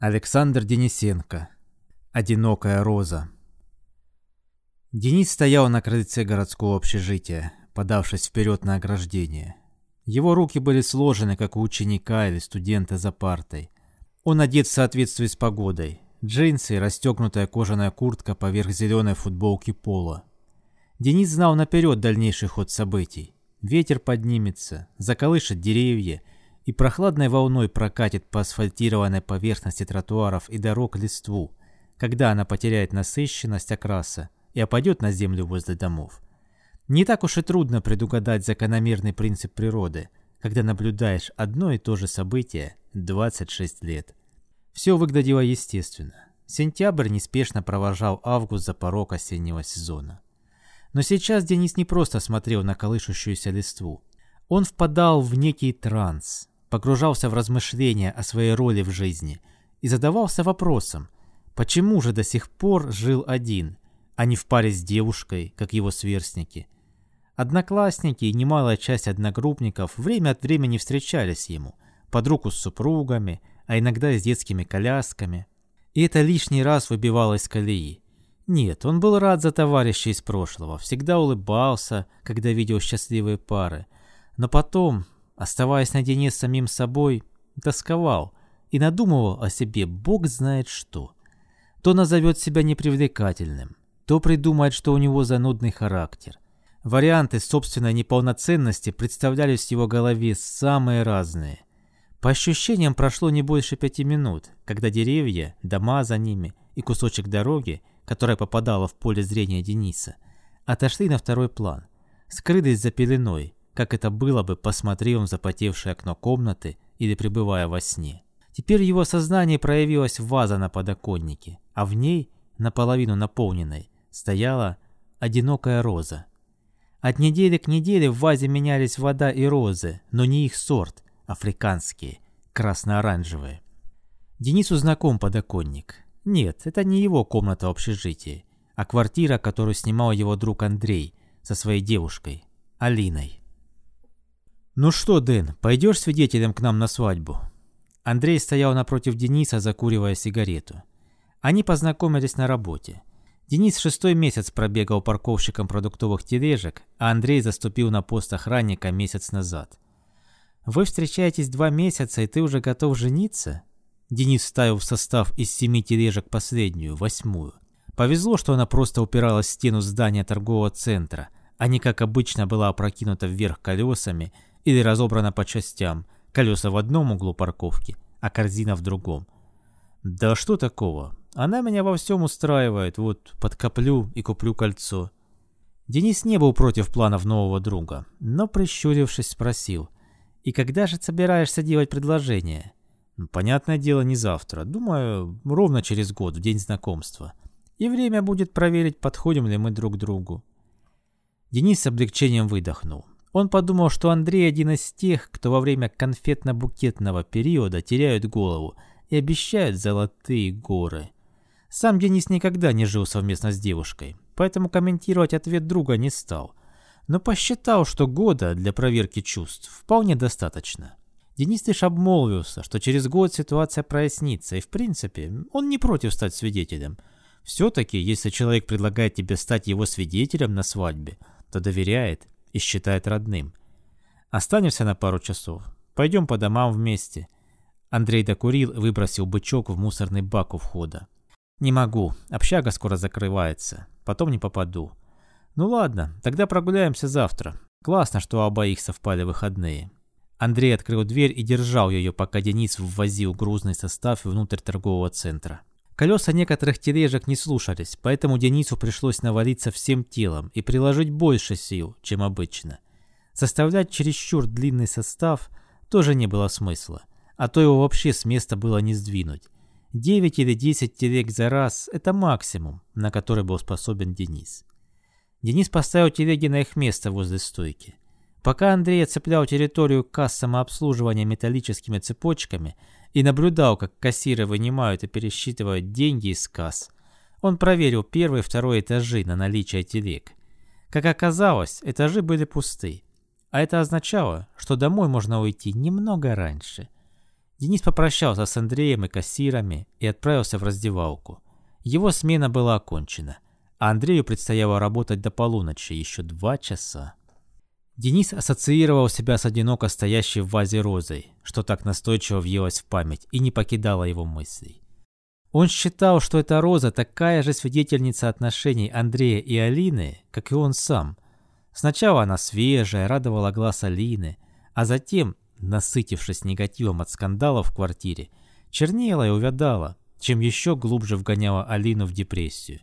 Александр Денисенко. Одинокая роза. Денис стоял на крыльце городского общежития, подавшись вперед на ограждение. Его руки были сложены, как у ученика или студента за партой. Он одет в соответствии с погодой. Джинсы и расстегнутая кожаная куртка поверх зеленой футболки пола. Денис знал наперед дальнейший ход событий. Ветер поднимется, заколышет деревья – и прохладной волной прокатит по асфальтированной поверхности тротуаров и дорог листву, когда она потеряет насыщенность окраса и опадет на землю возле домов. Не так уж и трудно предугадать закономерный принцип природы, когда наблюдаешь одно и то же событие 26 лет. Все выглядело естественно. Сентябрь неспешно провожал август за порог осеннего сезона. Но сейчас Денис не просто смотрел на колышущуюся листву. Он впадал в некий транс, погружался в размышления о своей роли в жизни и задавался вопросом, почему же до сих пор жил один, а не в паре с девушкой, как его сверстники. Одноклассники и немалая часть одногруппников время от времени встречались ему, под руку с супругами, а иногда и с детскими колясками. И это лишний раз выбивало из колеи. Нет, он был рад за товарищей из прошлого, всегда улыбался, когда видел счастливые пары. Но потом, оставаясь наедине с самим собой, тосковал и надумывал о себе бог знает что. То назовет себя непривлекательным, то придумает, что у него занудный характер. Варианты собственной неполноценности представлялись в его голове самые разные. По ощущениям прошло не больше пяти минут, когда деревья, дома за ними и кусочек дороги, которая попадала в поле зрения Дениса, отошли на второй план, скрылись за пеленой, как это было бы, посмотрев в запотевшее окно комнаты или пребывая во сне. Теперь в его сознании проявилась ваза на подоконнике, а в ней, наполовину наполненной, стояла одинокая роза. От недели к неделе в вазе менялись вода и розы, но не их сорт, африканские, красно-оранжевые. Денису знаком подоконник. Нет, это не его комната общежития, а квартира, которую снимал его друг Андрей со своей девушкой, Алиной. «Ну что, Дэн, пойдешь свидетелем к нам на свадьбу?» Андрей стоял напротив Дениса, закуривая сигарету. Они познакомились на работе. Денис шестой месяц пробегал парковщиком продуктовых тележек, а Андрей заступил на пост охранника месяц назад. «Вы встречаетесь два месяца, и ты уже готов жениться?» Денис вставил в состав из семи тележек последнюю, восьмую. Повезло, что она просто упиралась в стену здания торгового центра, а не как обычно была опрокинута вверх колесами или разобрана по частям, колеса в одном углу парковки, а корзина в другом. Да что такого? Она меня во всем устраивает, вот подкоплю и куплю кольцо. Денис не был против планов нового друга, но, прищурившись, спросил, «И когда же собираешься делать предложение?» «Понятное дело, не завтра. Думаю, ровно через год, в день знакомства. И время будет проверить, подходим ли мы друг к другу». Денис с облегчением выдохнул. Он подумал, что Андрей один из тех, кто во время конфетно-букетного периода теряют голову и обещают золотые горы. Сам Денис никогда не жил совместно с девушкой, поэтому комментировать ответ друга не стал. Но посчитал, что года для проверки чувств вполне достаточно. Денис лишь обмолвился, что через год ситуация прояснится, и в принципе он не против стать свидетелем. Все-таки, если человек предлагает тебе стать его свидетелем на свадьбе, то доверяет и считает родным. Останемся на пару часов. Пойдем по домам вместе. Андрей докурил выбросил бычок в мусорный бак у входа. Не могу, общага скоро закрывается. Потом не попаду. Ну ладно, тогда прогуляемся завтра. Классно, что у обоих совпали выходные. Андрей открыл дверь и держал ее, пока Денис ввозил грузный состав внутрь торгового центра. Колеса некоторых тележек не слушались, поэтому Денису пришлось навалиться всем телом и приложить больше сил, чем обычно. Составлять чересчур длинный состав тоже не было смысла, а то его вообще с места было не сдвинуть. 9 или 10 телег за раз – это максимум, на который был способен Денис. Денис поставил телеги на их место возле стойки. Пока Андрей оцеплял территорию касс самообслуживания металлическими цепочками – и наблюдал, как кассиры вынимают и пересчитывают деньги из касс. Он проверил первый и второй этажи на наличие телег. Как оказалось, этажи были пусты. А это означало, что домой можно уйти немного раньше. Денис попрощался с Андреем и кассирами и отправился в раздевалку. Его смена была окончена, а Андрею предстояло работать до полуночи, еще два часа. Денис ассоциировал себя с одиноко стоящей в вазе розой, что так настойчиво въелось в память и не покидало его мыслей. Он считал, что эта роза такая же свидетельница отношений Андрея и Алины, как и он сам. Сначала она свежая, радовала глаз Алины, а затем, насытившись негативом от скандалов в квартире, чернела и увядала, чем еще глубже вгоняла Алину в депрессию.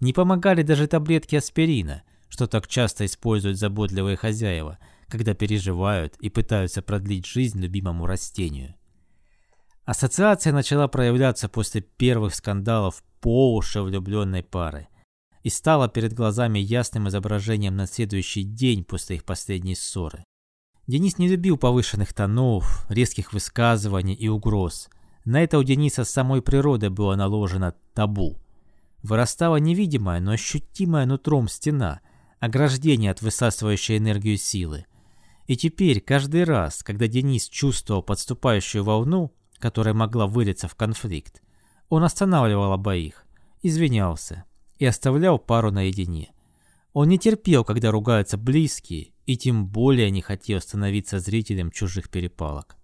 Не помогали даже таблетки аспирина, что так часто используют заботливые хозяева, когда переживают и пытаются продлить жизнь любимому растению. Ассоциация начала проявляться после первых скандалов по уши влюбленной пары и стала перед глазами ясным изображением на следующий день после их последней ссоры. Денис не любил повышенных тонов, резких высказываний и угроз. На это у Дениса с самой природы было наложено табу. Вырастала невидимая, но ощутимая нутром стена, ограждение от высасывающей энергию силы. И теперь, каждый раз, когда Денис чувствовал подступающую волну, которая могла вылиться в конфликт, он останавливал обоих, извинялся и оставлял пару наедине. Он не терпел, когда ругаются близкие, и тем более не хотел становиться зрителем чужих перепалок.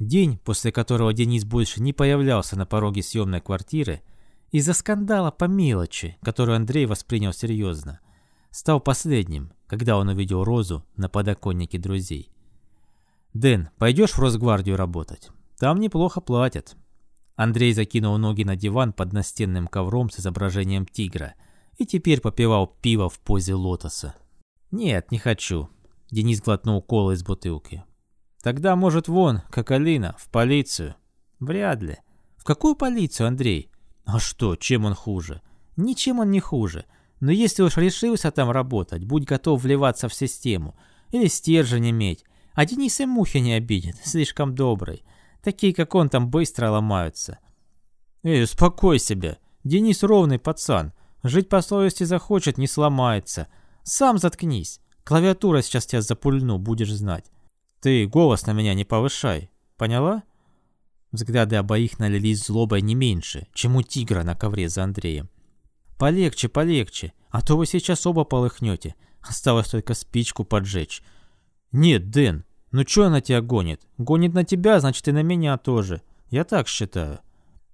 День, после которого Денис больше не появлялся на пороге съемной квартиры, из-за скандала по мелочи, которую Андрей воспринял серьезно, стал последним, когда он увидел Розу на подоконнике друзей. «Дэн, пойдешь в Росгвардию работать? Там неплохо платят». Андрей закинул ноги на диван под настенным ковром с изображением тигра и теперь попивал пиво в позе лотоса. «Нет, не хочу». Денис глотнул колы из бутылки. «Тогда, может, вон, как Алина, в полицию?» «Вряд ли». «В какую полицию, Андрей?» «А что, чем он хуже?» «Ничем он не хуже. Но если уж решился там работать, будь готов вливаться в систему. Или стержень иметь. А Денис и мухи не обидит, слишком добрый. Такие, как он, там быстро ломаются. Эй, успокой себя. Денис ровный пацан. Жить по совести захочет, не сломается. Сам заткнись. Клавиатура сейчас тебя запульну, будешь знать. Ты голос на меня не повышай. Поняла? Взгляды обоих налились злобой не меньше, чем у тигра на ковре за Андреем. Полегче, полегче, а то вы сейчас оба полыхнете. Осталось только спичку поджечь. Нет, Дэн, ну чё она тебя гонит? Гонит на тебя, значит и на меня тоже. Я так считаю.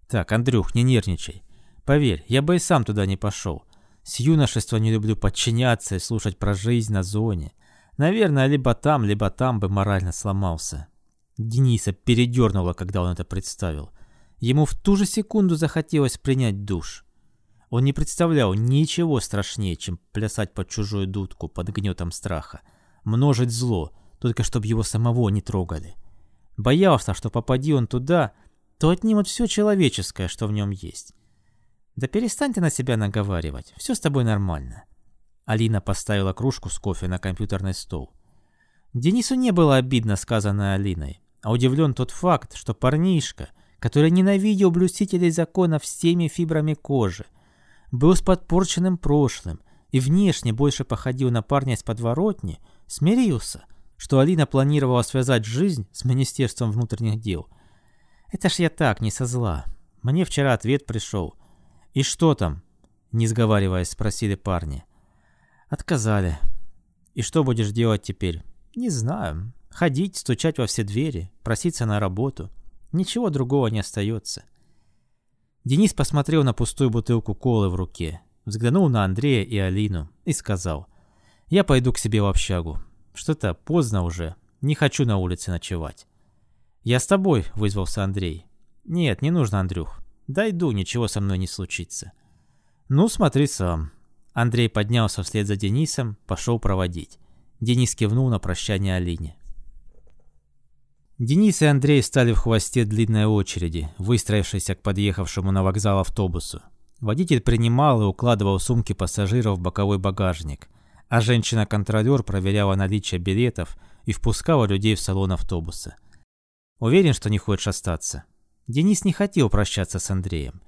Так, Андрюх, не нервничай. Поверь, я бы и сам туда не пошел. С юношества не люблю подчиняться и слушать про жизнь на зоне. Наверное, либо там, либо там бы морально сломался. Дениса передернуло, когда он это представил. Ему в ту же секунду захотелось принять душ. Он не представлял ничего страшнее, чем плясать под чужую дудку под гнетом страха, множить зло, только чтобы его самого не трогали. Боялся, что попади он туда, то отнимут все человеческое, что в нем есть. Да перестань ты на себя наговаривать, все с тобой нормально. Алина поставила кружку с кофе на компьютерный стол. Денису не было обидно сказанное Алиной, а удивлен тот факт, что парнишка, который ненавидел блюстителей закона всеми фибрами кожи, был с подпорченным прошлым и внешне больше походил на парня из подворотни, смирился, что Алина планировала связать жизнь с Министерством внутренних дел. Это ж я так, не со зла. Мне вчера ответ пришел. «И что там?» — не сговариваясь, спросили парни. «Отказали. И что будешь делать теперь?» «Не знаю. Ходить, стучать во все двери, проситься на работу. Ничего другого не остается». Денис посмотрел на пустую бутылку колы в руке, взглянул на Андрея и Алину и сказал, «Я пойду к себе в общагу. Что-то поздно уже, не хочу на улице ночевать». «Я с тобой», — вызвался Андрей. «Нет, не нужно, Андрюх. Дойду, ничего со мной не случится». «Ну, смотри сам». Андрей поднялся вслед за Денисом, пошел проводить. Денис кивнул на прощание Алине. Денис и Андрей стали в хвосте длинной очереди, выстроившейся к подъехавшему на вокзал автобусу. Водитель принимал и укладывал сумки пассажиров в боковой багажник, а женщина-контролер проверяла наличие билетов и впускала людей в салон автобуса. Уверен, что не хочешь остаться. Денис не хотел прощаться с Андреем.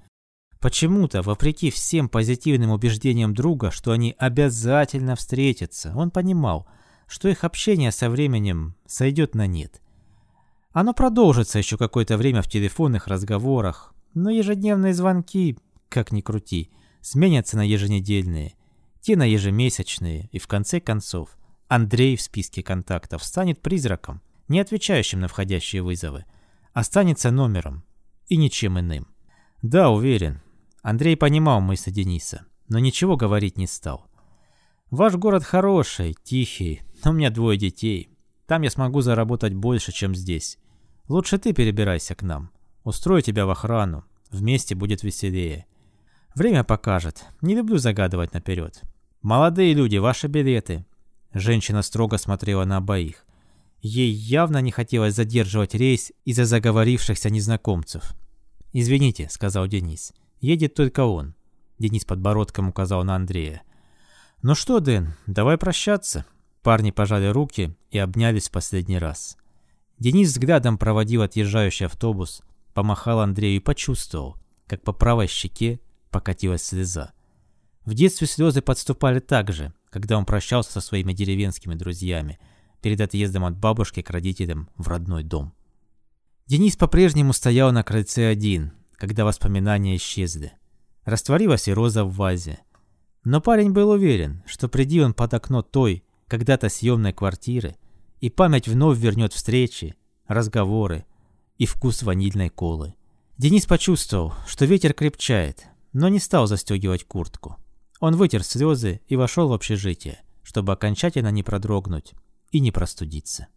Почему-то, вопреки всем позитивным убеждениям друга, что они обязательно встретятся, он понимал, что их общение со временем сойдет на нет. Оно продолжится еще какое-то время в телефонных разговорах, но ежедневные звонки, как ни крути, сменятся на еженедельные, те на ежемесячные, и в конце концов Андрей в списке контактов станет призраком, не отвечающим на входящие вызовы, останется номером и ничем иным. Да, уверен, Андрей понимал мысли Дениса, но ничего говорить не стал. Ваш город хороший, тихий, но у меня двое детей. Там я смогу заработать больше, чем здесь. Лучше ты перебирайся к нам. Устрою тебя в охрану. Вместе будет веселее. Время покажет. Не люблю загадывать наперед. Молодые люди, ваши билеты. Женщина строго смотрела на обоих. Ей явно не хотелось задерживать рейс из-за заговорившихся незнакомцев. «Извините», — сказал Денис. «Едет только он». Денис подбородком указал на Андрея. «Ну что, Дэн, давай прощаться». Парни пожали руки и обнялись в последний раз. Денис взглядом проводил отъезжающий автобус, помахал Андрею и почувствовал, как по правой щеке покатилась слеза. В детстве слезы подступали так же, когда он прощался со своими деревенскими друзьями перед отъездом от бабушки к родителям в родной дом. Денис по-прежнему стоял на крыльце один, когда воспоминания исчезли. Растворилась и роза в вазе. Но парень был уверен, что приди он под окно той, когда-то съемной квартиры, и память вновь вернет встречи, разговоры и вкус ванильной колы. Денис почувствовал, что ветер крепчает, но не стал застегивать куртку. Он вытер слезы и вошел в общежитие, чтобы окончательно не продрогнуть и не простудиться.